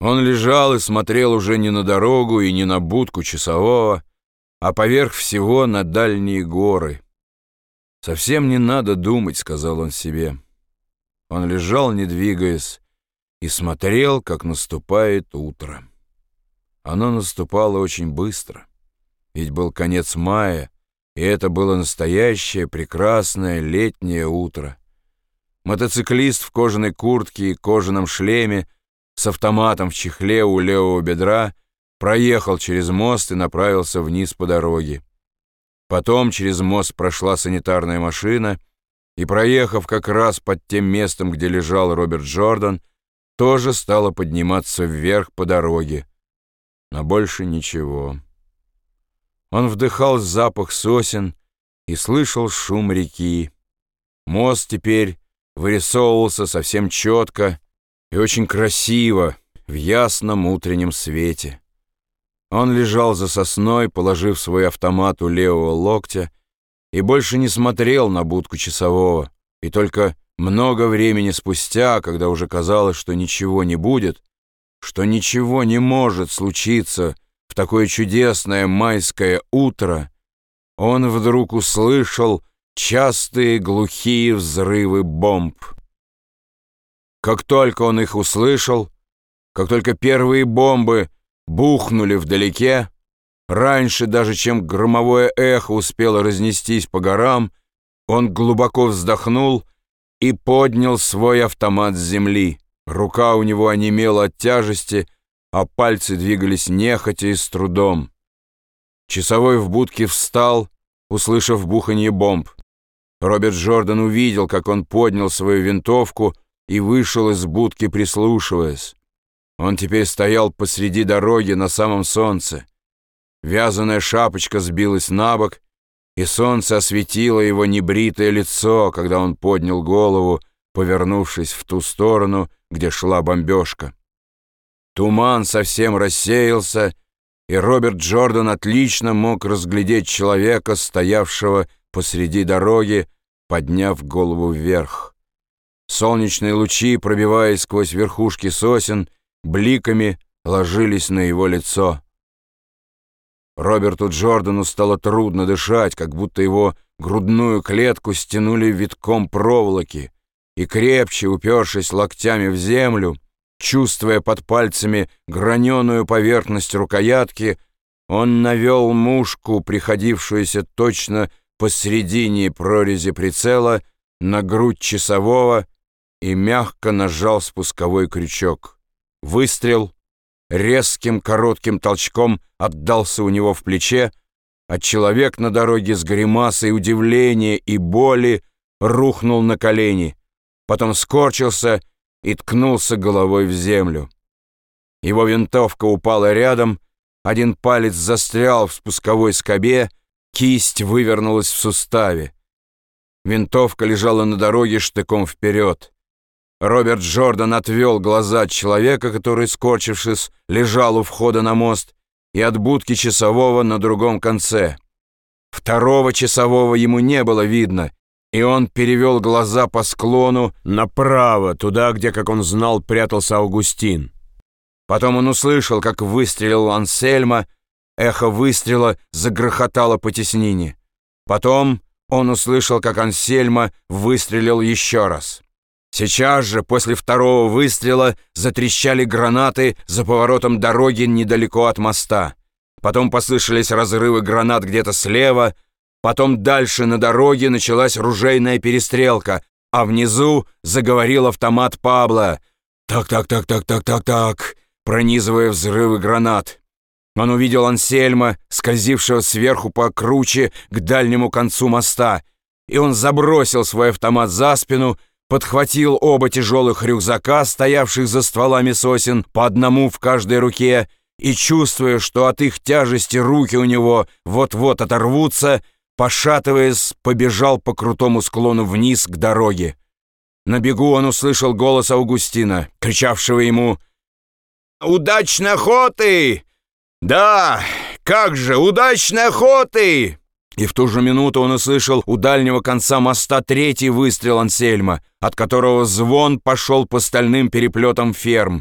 Он лежал и смотрел уже не на дорогу и не на будку часового, а поверх всего на дальние горы. «Совсем не надо думать», — сказал он себе. Он лежал, не двигаясь, и смотрел, как наступает утро. Оно наступало очень быстро, ведь был конец мая, и это было настоящее прекрасное летнее утро. Мотоциклист в кожаной куртке и кожаном шлеме с автоматом в чехле у левого бедра проехал через мост и направился вниз по дороге. Потом через мост прошла санитарная машина, и, проехав как раз под тем местом, где лежал Роберт Джордан, тоже стала подниматься вверх по дороге. Но больше ничего. Он вдыхал запах сосен и слышал шум реки. Мост теперь вырисовывался совсем четко и очень красиво в ясном утреннем свете. Он лежал за сосной, положив свой автомат у левого локтя, и больше не смотрел на будку часового, и только много времени спустя, когда уже казалось, что ничего не будет, что ничего не может случиться в такое чудесное майское утро, он вдруг услышал частые глухие взрывы бомб. Как только он их услышал, как только первые бомбы бухнули вдалеке, раньше даже чем громовое эхо успело разнестись по горам, он глубоко вздохнул и поднял свой автомат с земли. Рука у него онемела от тяжести, а пальцы двигались нехотя и с трудом. Часовой в будке встал, услышав буханье бомб. Роберт Джордан увидел, как он поднял свою винтовку и вышел из будки, прислушиваясь. Он теперь стоял посреди дороги на самом солнце. Вязаная шапочка сбилась на бок, и солнце осветило его небритое лицо, когда он поднял голову, повернувшись в ту сторону, где шла бомбежка. Туман совсем рассеялся, и Роберт Джордан отлично мог разглядеть человека, стоявшего посреди дороги, подняв голову вверх. Солнечные лучи, пробиваясь сквозь верхушки сосен, бликами ложились на его лицо. Роберту Джордану стало трудно дышать, как будто его грудную клетку стянули витком проволоки, и крепче, упершись локтями в землю, чувствуя под пальцами граненую поверхность рукоятки, он навел мушку, приходившуюся точно посредине прорези прицела на грудь часового и мягко нажал спусковой крючок. Выстрел резким коротким толчком отдался у него в плече, а человек на дороге с гримасой удивления и боли рухнул на колени, потом скорчился и ткнулся головой в землю. Его винтовка упала рядом, один палец застрял в спусковой скобе, Кисть вывернулась в суставе. Винтовка лежала на дороге штыком вперед. Роберт Джордан отвел глаза от человека, который, скорчившись, лежал у входа на мост, и от будки часового на другом конце. Второго часового ему не было видно, и он перевел глаза по склону направо, туда, где, как он знал, прятался Аугустин. Потом он услышал, как выстрелил Ансельма, Эхо выстрела загрохотало по теснине. Потом он услышал, как Ансельма выстрелил еще раз. Сейчас же, после второго выстрела, затрещали гранаты за поворотом дороги недалеко от моста. Потом послышались разрывы гранат где-то слева, потом дальше на дороге началась ружейная перестрелка, а внизу заговорил автомат Пабло. «Так-так-так-так-так-так-так», пронизывая взрывы гранат. Он увидел Ансельма, скользившего сверху по круче к дальнему концу моста, и он забросил свой автомат за спину, подхватил оба тяжелых рюкзака, стоявших за стволами сосен, по одному в каждой руке, и, чувствуя, что от их тяжести руки у него вот-вот оторвутся, пошатываясь, побежал по крутому склону вниз к дороге. На бегу он услышал голос Аугустина, кричавшего ему «Удачной охоты! «Да, как же, удачной охоты!» И в ту же минуту он услышал у дальнего конца моста третий выстрел Ансельма, от которого звон пошел по стальным переплетам ферм.